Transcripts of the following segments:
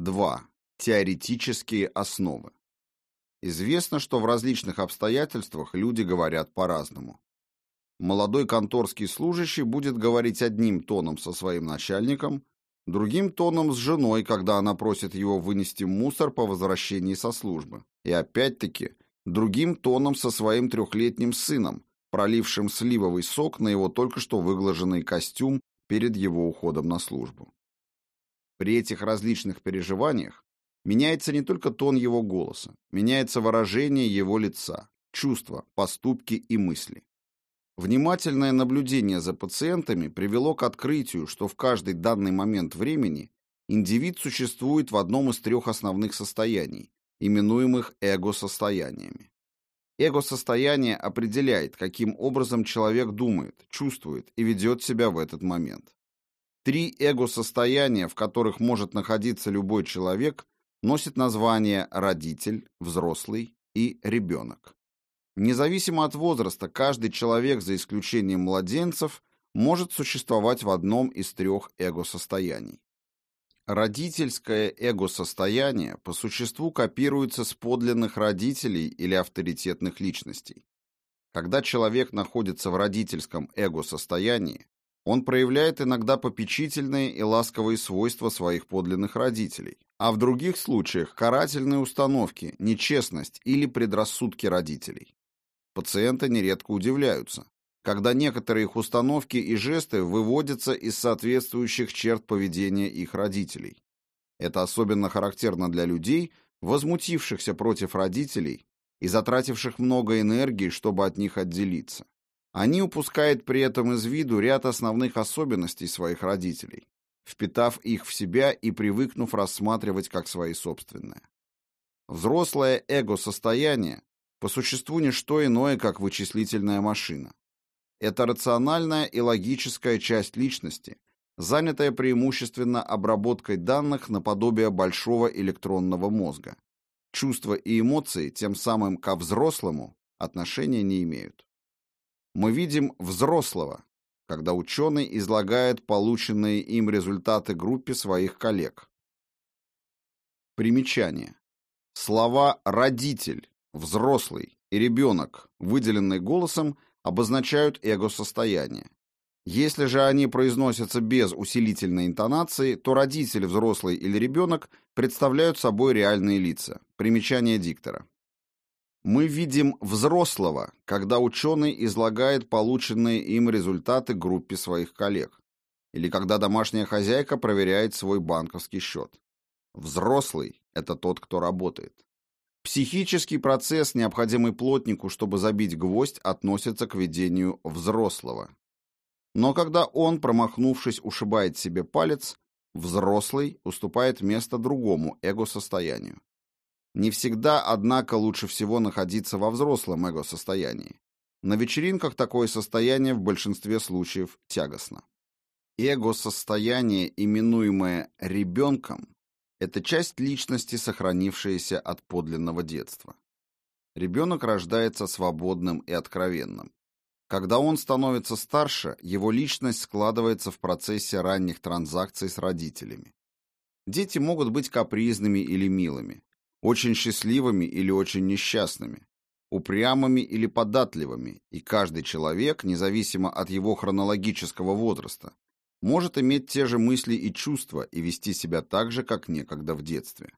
2. Теоретические основы. Известно, что в различных обстоятельствах люди говорят по-разному. Молодой конторский служащий будет говорить одним тоном со своим начальником, другим тоном с женой, когда она просит его вынести мусор по возвращении со службы, и опять-таки другим тоном со своим трехлетним сыном, пролившим сливовый сок на его только что выглаженный костюм перед его уходом на службу. При этих различных переживаниях Меняется не только тон его голоса, меняется выражение его лица, чувства, поступки и мысли. Внимательное наблюдение за пациентами привело к открытию, что в каждый данный момент времени индивид существует в одном из трех основных состояний, именуемых эго-состояниями. Эго-состояние определяет, каким образом человек думает, чувствует и ведет себя в этот момент. Три эго-состояния, в которых может находиться любой человек, носит название родитель, взрослый и ребенок. Независимо от возраста, каждый человек, за исключением младенцев, может существовать в одном из трех эго-состояний. Родительское эго-состояние по существу копируется с подлинных родителей или авторитетных личностей. Когда человек находится в родительском эго-состоянии, он проявляет иногда попечительные и ласковые свойства своих подлинных родителей, а в других случаях карательные установки, нечестность или предрассудки родителей. Пациенты нередко удивляются, когда некоторые их установки и жесты выводятся из соответствующих черт поведения их родителей. Это особенно характерно для людей, возмутившихся против родителей и затративших много энергии, чтобы от них отделиться. Они упускают при этом из виду ряд основных особенностей своих родителей, впитав их в себя и привыкнув рассматривать как свои собственные. Взрослое эго-состояние по существу не что иное, как вычислительная машина. Это рациональная и логическая часть личности, занятая преимущественно обработкой данных наподобие большого электронного мозга. Чувства и эмоции тем самым ко взрослому отношения не имеют мы видим взрослого, когда ученый излагает полученные им результаты группе своих коллег. Примечание. Слова «родитель», «взрослый» и «ребенок», выделенные голосом, обозначают эго-состояние. Если же они произносятся без усилительной интонации, то родитель, взрослый или ребенок представляют собой реальные лица. Примечание диктора. Мы видим взрослого, когда ученый излагает полученные им результаты группе своих коллег, или когда домашняя хозяйка проверяет свой банковский счет. Взрослый – это тот, кто работает. Психический процесс, необходимый плотнику, чтобы забить гвоздь, относится к ведению взрослого. Но когда он, промахнувшись, ушибает себе палец, взрослый уступает место другому эго-состоянию. Не всегда, однако, лучше всего находиться во взрослом эго-состоянии. На вечеринках такое состояние в большинстве случаев тягостно. Эго-состояние, именуемое ребенком, это часть личности, сохранившаяся от подлинного детства. Ребенок рождается свободным и откровенным. Когда он становится старше, его личность складывается в процессе ранних транзакций с родителями. Дети могут быть капризными или милыми, очень счастливыми или очень несчастными, упрямыми или податливыми, и каждый человек, независимо от его хронологического возраста, может иметь те же мысли и чувства и вести себя так же, как некогда в детстве.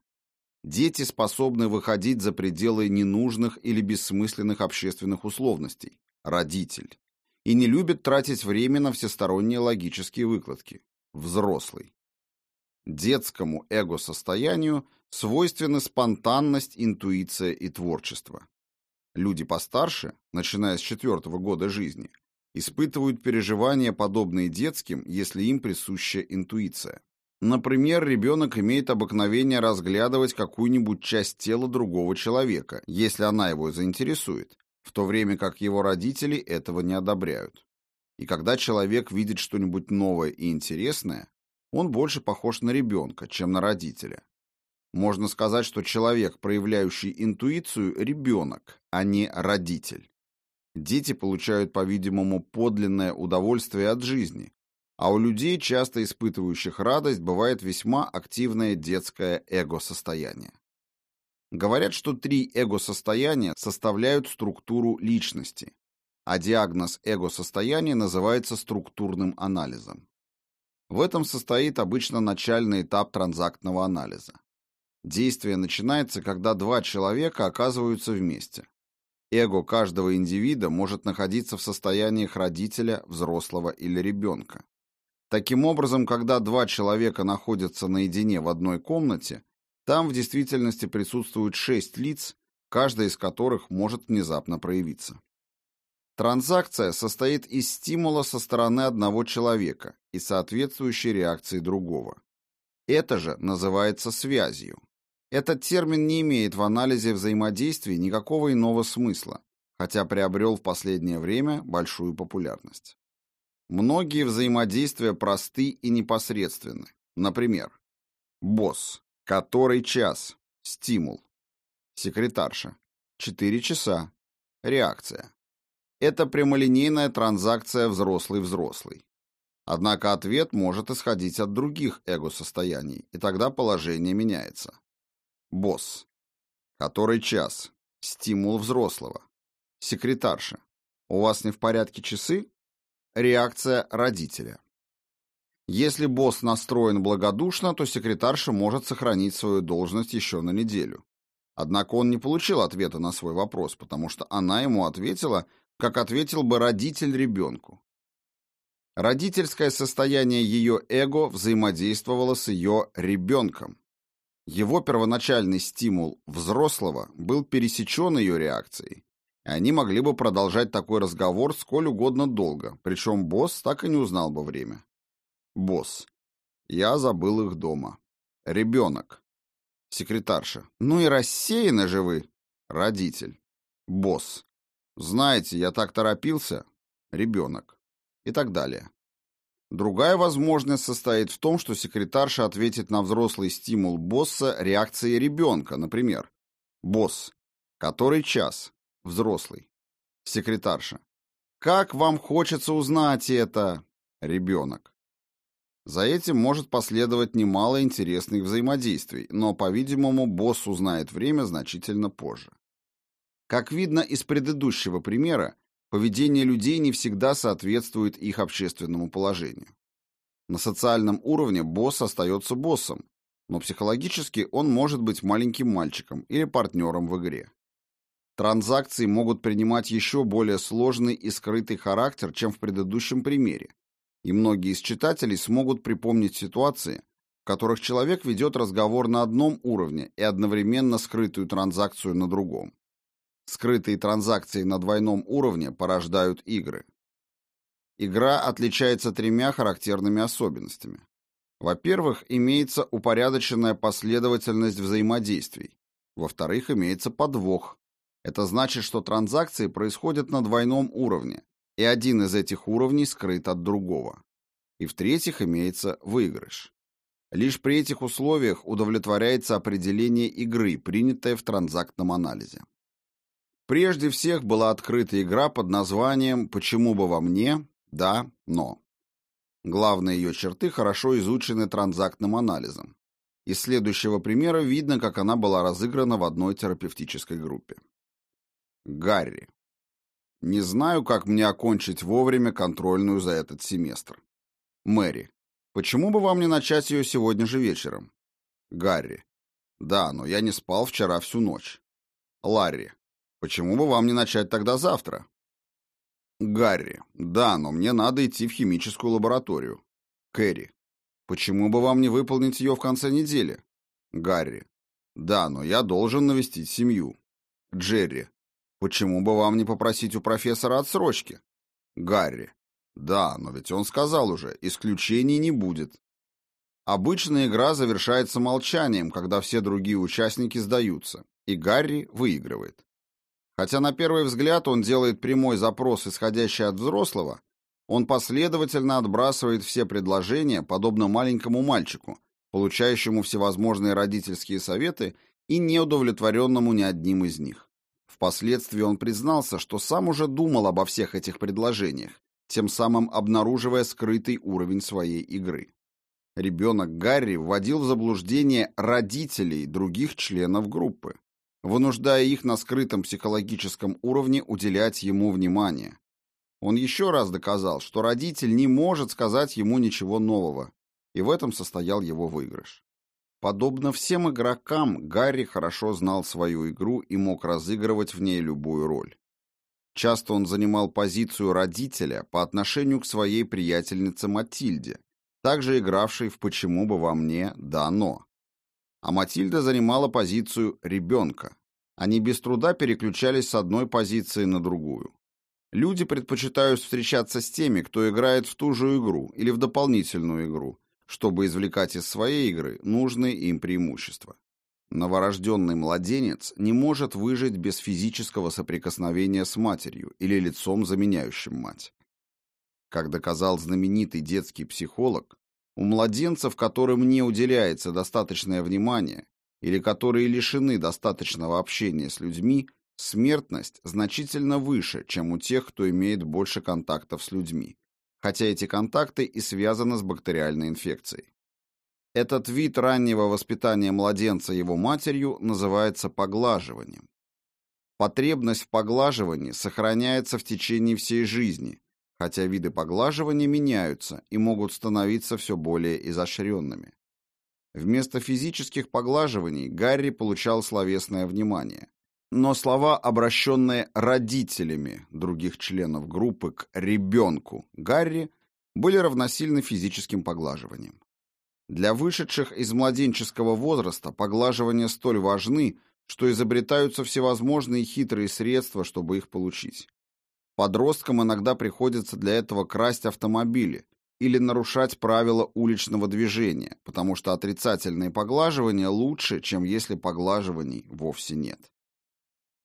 Дети способны выходить за пределы ненужных или бессмысленных общественных условностей, родитель, и не любят тратить время на всесторонние логические выкладки, взрослый. Детскому эго-состоянию свойственны спонтанность, интуиция и творчество. Люди постарше, начиная с четвертого года жизни, испытывают переживания, подобные детским, если им присуща интуиция. Например, ребенок имеет обыкновение разглядывать какую-нибудь часть тела другого человека, если она его заинтересует, в то время как его родители этого не одобряют. И когда человек видит что-нибудь новое и интересное, он больше похож на ребенка, чем на родителя. Можно сказать, что человек, проявляющий интуицию, ребенок, а не родитель. Дети получают, по-видимому, подлинное удовольствие от жизни, а у людей, часто испытывающих радость, бывает весьма активное детское эго-состояние. Говорят, что три эго-состояния составляют структуру личности, а диагноз эго-состояния называется структурным анализом. В этом состоит обычно начальный этап транзактного анализа. Действие начинается, когда два человека оказываются вместе. Эго каждого индивида может находиться в состояниях родителя, взрослого или ребенка. Таким образом, когда два человека находятся наедине в одной комнате, там в действительности присутствуют шесть лиц, каждая из которых может внезапно проявиться. Транзакция состоит из стимула со стороны одного человека и соответствующей реакции другого. Это же называется связью. Этот термин не имеет в анализе взаимодействий никакого иного смысла, хотя приобрел в последнее время большую популярность. Многие взаимодействия просты и непосредственны. Например, босс, который час, стимул, секретарша, 4 часа, реакция. Это прямолинейная транзакция взрослый-взрослый. Однако ответ может исходить от других эго-состояний, и тогда положение меняется. Босс. Который час? Стимул взрослого. Секретарша. У вас не в порядке часы? Реакция родителя. Если босс настроен благодушно, то секретарша может сохранить свою должность еще на неделю. Однако он не получил ответа на свой вопрос, потому что она ему ответила, как ответил бы родитель ребенку. Родительское состояние ее эго взаимодействовало с ее ребенком. Его первоначальный стимул взрослого был пересечен ее реакцией, и они могли бы продолжать такой разговор сколь угодно долго, причем босс так и не узнал бы время. Босс. Я забыл их дома. Ребенок. Секретарша. Ну и рассеяны же вы. Родитель. Босс. Знаете, я так торопился. Ребенок. И так далее. Другая возможность состоит в том, что секретарша ответит на взрослый стимул босса реакцией ребенка, например. Босс. Который час? Взрослый. Секретарша. Как вам хочется узнать это? Ребенок. За этим может последовать немало интересных взаимодействий, но, по-видимому, босс узнает время значительно позже. Как видно из предыдущего примера, поведение людей не всегда соответствует их общественному положению. На социальном уровне босс остается боссом, но психологически он может быть маленьким мальчиком или партнером в игре. Транзакции могут принимать еще более сложный и скрытый характер, чем в предыдущем примере, и многие из читателей смогут припомнить ситуации, в которых человек ведет разговор на одном уровне и одновременно скрытую транзакцию на другом. Скрытые транзакции на двойном уровне порождают игры. Игра отличается тремя характерными особенностями. Во-первых, имеется упорядоченная последовательность взаимодействий. Во-вторых, имеется подвох. Это значит, что транзакции происходят на двойном уровне, и один из этих уровней скрыт от другого. И в-третьих, имеется выигрыш. Лишь при этих условиях удовлетворяется определение игры, принятое в транзактном анализе. Прежде всех была открыта игра под названием «Почему бы во мне? Да, но». Главные ее черты хорошо изучены транзактным анализом. Из следующего примера видно, как она была разыграна в одной терапевтической группе. Гарри. Не знаю, как мне окончить вовремя контрольную за этот семестр. Мэри. Почему бы вам не начать ее сегодня же вечером? Гарри. Да, но я не спал вчера всю ночь. Ларри. Почему бы вам не начать тогда завтра? Гарри. Да, но мне надо идти в химическую лабораторию. Кэрри. Почему бы вам не выполнить ее в конце недели? Гарри. Да, но я должен навестить семью. Джерри. Почему бы вам не попросить у профессора отсрочки? Гарри. Да, но ведь он сказал уже, исключений не будет. Обычная игра завершается молчанием, когда все другие участники сдаются, и Гарри выигрывает. Хотя на первый взгляд он делает прямой запрос, исходящий от взрослого, он последовательно отбрасывает все предложения, подобно маленькому мальчику, получающему всевозможные родительские советы и неудовлетворенному ни одним из них. Впоследствии он признался, что сам уже думал обо всех этих предложениях, тем самым обнаруживая скрытый уровень своей игры. Ребенок Гарри вводил в заблуждение родителей других членов группы, вынуждая их на скрытом психологическом уровне уделять ему внимание. Он еще раз доказал, что родитель не может сказать ему ничего нового, и в этом состоял его выигрыш. Подобно всем игрокам, Гарри хорошо знал свою игру и мог разыгрывать в ней любую роль. Часто он занимал позицию родителя по отношению к своей приятельнице Матильде, также игравшей в «Почему бы во мне да но». А Матильда занимала позицию ребенка. Они без труда переключались с одной позиции на другую. Люди предпочитают встречаться с теми, кто играет в ту же игру или в дополнительную игру, чтобы извлекать из своей игры нужные им преимущества. Новорожденный младенец не может выжить без физического соприкосновения с матерью или лицом, заменяющим мать. Как доказал знаменитый детский психолог, у младенцев, которым не уделяется достаточное внимание или которые лишены достаточного общения с людьми, смертность значительно выше, чем у тех, кто имеет больше контактов с людьми, хотя эти контакты и связаны с бактериальной инфекцией. Этот вид раннего воспитания младенца его матерью называется поглаживанием. Потребность в поглаживании сохраняется в течение всей жизни, хотя виды поглаживания меняются и могут становиться все более изощренными. Вместо физических поглаживаний Гарри получал словесное внимание, но слова, обращенные родителями других членов группы к ребенку Гарри, были равносильны физическим поглаживаниям. Для вышедших из младенческого возраста поглаживания столь важны, что изобретаются всевозможные хитрые средства, чтобы их получить. Подросткам иногда приходится для этого красть автомобили или нарушать правила уличного движения, потому что отрицательные поглаживания лучше, чем если поглаживаний вовсе нет.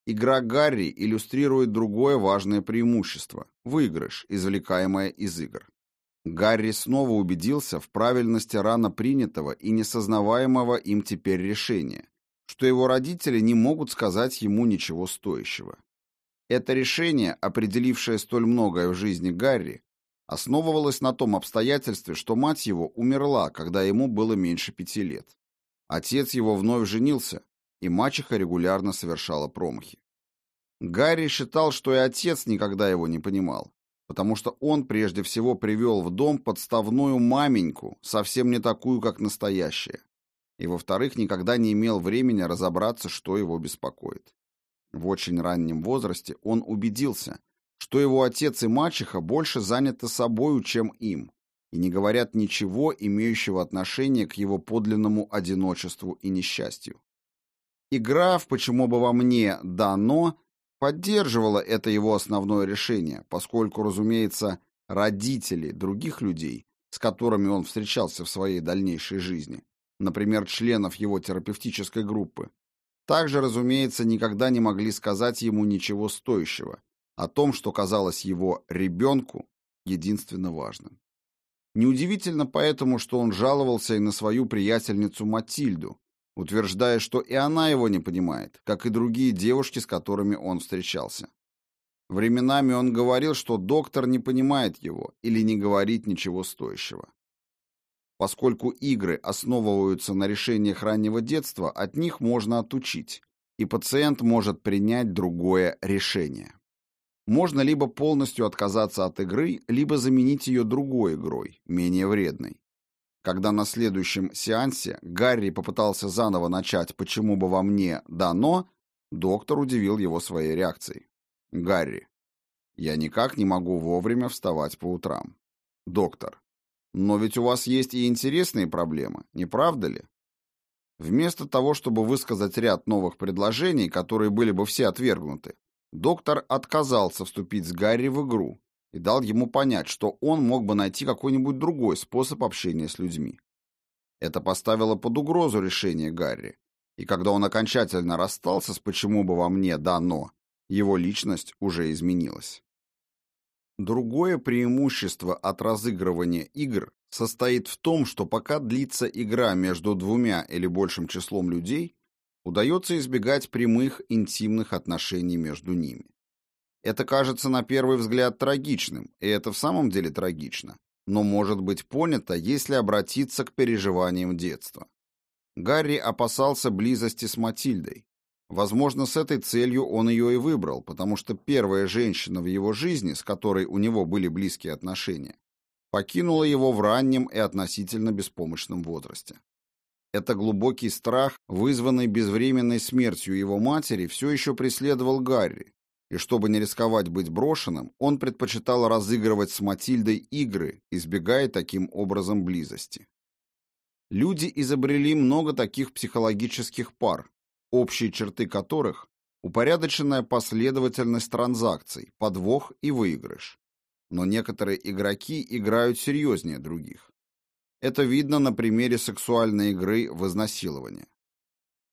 Игра Гарри иллюстрирует другое важное преимущество – выигрыш, извлекаемое из игр. Гарри снова убедился в правильности рано принятого и несознаваемого им теперь решения, что его родители не могут сказать ему ничего стоящего. Это решение, определившее столь многое в жизни Гарри, основывалось на том обстоятельстве, что мать его умерла, когда ему было меньше пяти лет. Отец его вновь женился, и мачеха регулярно совершала промахи. Гарри считал, что и отец никогда его не понимал, потому что он прежде всего привел в дом подставную маменьку, совсем не такую, как настоящая, и, во-вторых, никогда не имел времени разобраться, что его беспокоит. В очень раннем возрасте он убедился, что его отец и мачеха больше заняты собою, чем им, и не говорят ничего, имеющего отношение к его подлинному одиночеству и несчастью. Игра в «Почему бы во мне дано» поддерживала это его основное решение, поскольку, разумеется, родители других людей, с которыми он встречался в своей дальнейшей жизни, например, членов его терапевтической группы, также, разумеется, никогда не могли сказать ему ничего стоящего о том, что казалось его ребенку единственно важным. Неудивительно поэтому, что он жаловался и на свою приятельницу Матильду, утверждая, что и она его не понимает, как и другие девушки, с которыми он встречался. Временами он говорил, что доктор не понимает его или не говорит ничего стоящего. Поскольку игры основываются на решениях раннего детства, от них можно отучить, и пациент может принять другое решение. Можно либо полностью отказаться от игры, либо заменить ее другой игрой, менее вредной. Когда на следующем сеансе Гарри попытался заново начать «Почему бы во мне дано», доктор удивил его своей реакцией. «Гарри, я никак не могу вовремя вставать по утрам». «Доктор, но ведь у вас есть и интересные проблемы, не правда ли?» Вместо того, чтобы высказать ряд новых предложений, которые были бы все отвергнуты, доктор отказался вступить с Гарри в игру, и дал ему понять, что он мог бы найти какой-нибудь другой способ общения с людьми. Это поставило под угрозу решение Гарри, и когда он окончательно расстался с «почему бы во мне да но», его личность уже изменилась. Другое преимущество от разыгрывания игр состоит в том, что пока длится игра между двумя или большим числом людей, удается избегать прямых интимных отношений между ними. Это кажется на первый взгляд трагичным, и это в самом деле трагично, но может быть понято, если обратиться к переживаниям детства. Гарри опасался близости с Матильдой. Возможно, с этой целью он ее и выбрал, потому что первая женщина в его жизни, с которой у него были близкие отношения, покинула его в раннем и относительно беспомощном возрасте. Это глубокий страх, вызванный безвременной смертью его матери, все еще преследовал Гарри, и чтобы не рисковать быть брошенным, он предпочитал разыгрывать с Матильдой игры, избегая таким образом близости. Люди изобрели много таких психологических пар, общие черты которых – упорядоченная последовательность транзакций, подвох и выигрыш. Но некоторые игроки играют серьезнее других. Это видно на примере сексуальной игры в изнасилование.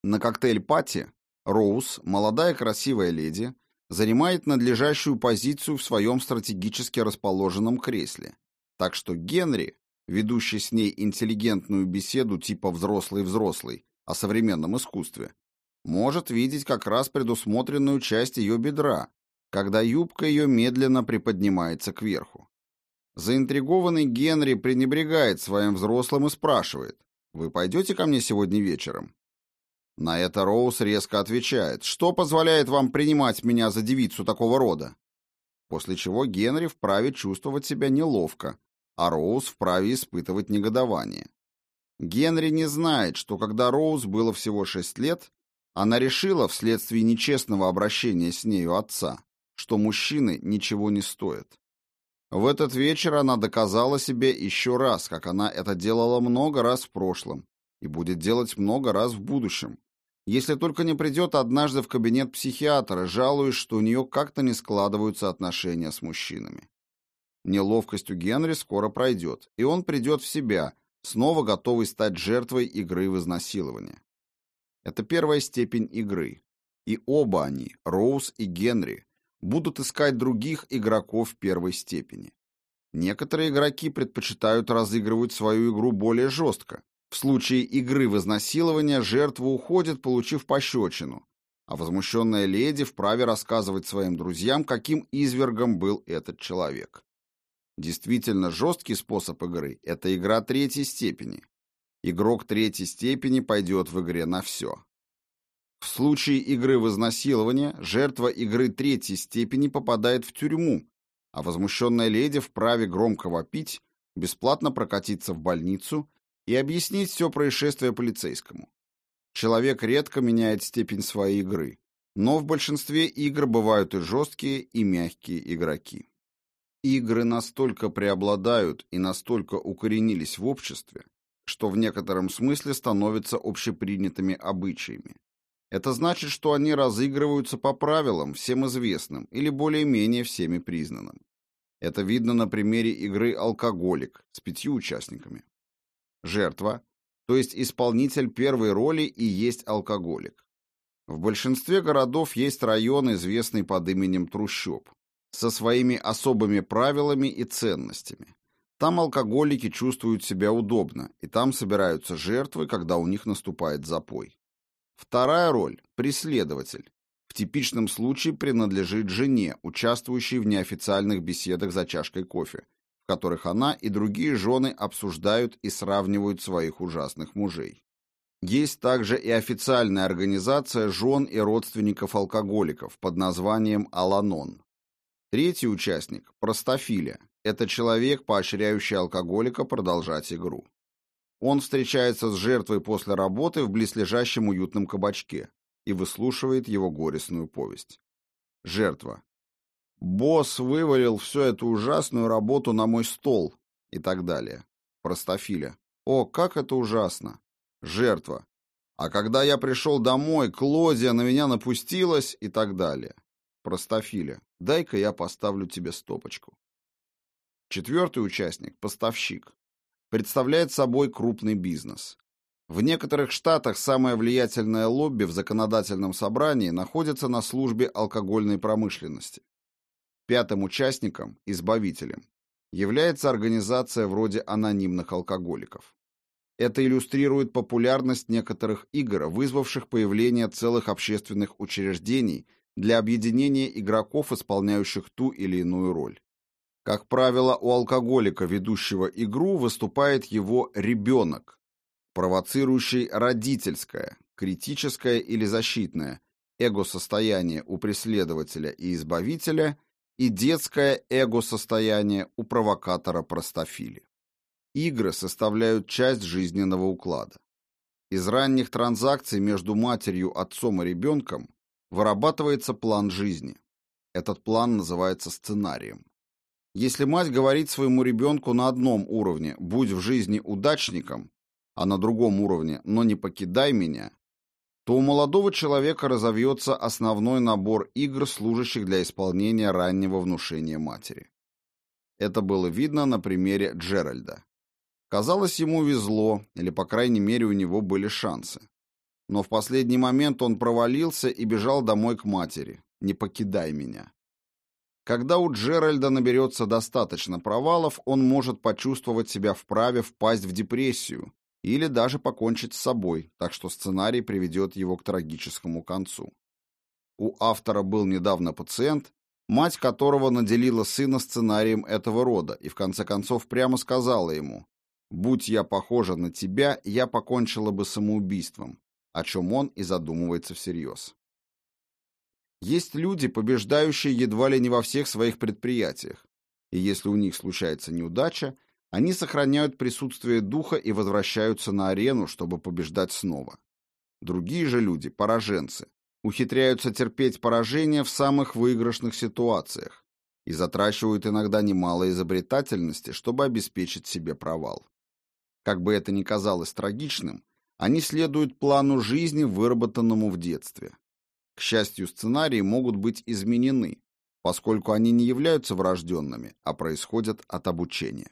На коктейль-пати Роуз, молодая красивая леди, занимает надлежащую позицию в своем стратегически расположенном кресле, так что Генри, ведущий с ней интеллигентную беседу типа «взрослый-взрослый» о современном искусстве, может видеть как раз предусмотренную часть ее бедра, когда юбка ее медленно приподнимается кверху. Заинтригованный Генри пренебрегает своим взрослым и спрашивает, «Вы пойдете ко мне сегодня вечером?» На это Роуз резко отвечает, «Что позволяет вам принимать меня за девицу такого рода?» После чего Генри вправе чувствовать себя неловко, а Роуз вправе испытывать негодование. Генри не знает, что когда Роуз было всего шесть лет, она решила вследствие нечестного обращения с нею отца, что мужчины ничего не стоят. В этот вечер она доказала себе еще раз, как она это делала много раз в прошлом и будет делать много раз в будущем, если только не придет однажды в кабинет психиатра, жалуясь, что у нее как-то не складываются отношения с мужчинами. Неловкость у Генри скоро пройдет, и он придет в себя, снова готовый стать жертвой игры в изнасилование. Это первая степень игры. И оба они, Роуз и Генри, будут искать других игроков первой степени. Некоторые игроки предпочитают разыгрывать свою игру более жестко. В случае игры в изнасилование жертва уходит, получив пощечину, а возмущенная леди вправе рассказывать своим друзьям, каким извергом был этот человек. Действительно жесткий способ игры – это игра третьей степени. Игрок третьей степени пойдет в игре на все. В случае игры в изнасилование жертва игры третьей степени попадает в тюрьму, а возмущенная леди вправе громко вопить, бесплатно прокатиться в больницу и объяснить все происшествие полицейскому. Человек редко меняет степень своей игры, но в большинстве игр бывают и жесткие, и мягкие игроки. Игры настолько преобладают и настолько укоренились в обществе, что в некотором смысле становятся общепринятыми обычаями. Это значит, что они разыгрываются по правилам, всем известным или более-менее всеми признанным. Это видно на примере игры «Алкоголик» с пятью участниками. Жертва, то есть исполнитель первой роли и есть алкоголик. В большинстве городов есть район, известный под именем Трущоб со своими особыми правилами и ценностями. Там алкоголики чувствуют себя удобно, и там собираются жертвы, когда у них наступает запой. Вторая роль – преследователь. В типичном случае принадлежит жене, участвующей в неофициальных беседах за чашкой кофе, в которых она и другие жены обсуждают и сравнивают своих ужасных мужей. Есть также и официальная организация жен и родственников алкоголиков под названием «Аланон». Третий участник – простофиля. Это человек, поощряющий алкоголика продолжать игру. Он встречается с жертвой после работы в близлежащем уютном кабачке и выслушивает его горестную повесть. Жертва. «Босс вывалил всю эту ужасную работу на мой стол» и так далее. Простофиля. «О, как это ужасно!» Жертва. «А когда я пришел домой, Клодия на меня напустилась» и так далее. Простофиля. Дай-ка я поставлю тебе стопочку. Четвертый участник, поставщик, представляет собой крупный бизнес. В некоторых штатах самое влиятельное лобби в законодательном собрании находится на службе алкогольной промышленности. Пятым участником, избавителем, является организация вроде анонимных алкоголиков. Это иллюстрирует популярность некоторых игр, вызвавших появление целых общественных учреждений для объединения игроков, исполняющих ту или иную роль. Как правило, у алкоголика, ведущего игру, выступает его ребенок, провоцирующий родительское, критическое или защитное эго-состояние у преследователя и избавителя и детское эго-состояние у провокатора-простофили. Игры составляют часть жизненного уклада. Из ранних транзакций между матерью, отцом и ребенком вырабатывается план жизни. Этот план называется сценарием. Если мать говорит своему ребенку на одном уровне «будь в жизни удачником», а на другом уровне «но не покидай меня», то у молодого человека разовьется основной набор игр, служащих для исполнения раннего внушения матери. Это было видно на примере Джеральда. Казалось, ему везло, или, по крайней мере, у него были шансы. Но в последний момент он провалился и бежал домой к матери. «Не покидай меня». Когда у Джеральда наберется достаточно провалов, он может почувствовать себя вправе впасть в депрессию или даже покончить с собой, так что сценарий приведет его к трагическому концу. У автора был недавно пациент, мать которого наделила сына сценарием этого рода и в конце концов прямо сказала ему «Будь я похожа на тебя, я покончила бы самоубийством», о чем он и задумывается всерьез. Есть люди, побеждающие едва ли не во всех своих предприятиях, и если у них случается неудача, они сохраняют присутствие духа и возвращаются на арену, чтобы побеждать снова. Другие же люди, пораженцы, ухитряются терпеть поражение в самых выигрышных ситуациях и затрачивают иногда немало изобретательности, чтобы обеспечить себе провал. Как бы это ни казалось трагичным, они следуют плану жизни, выработанному в детстве. К счастью, сценарии могут быть изменены, поскольку они не являются врожденными, а происходят от обучения.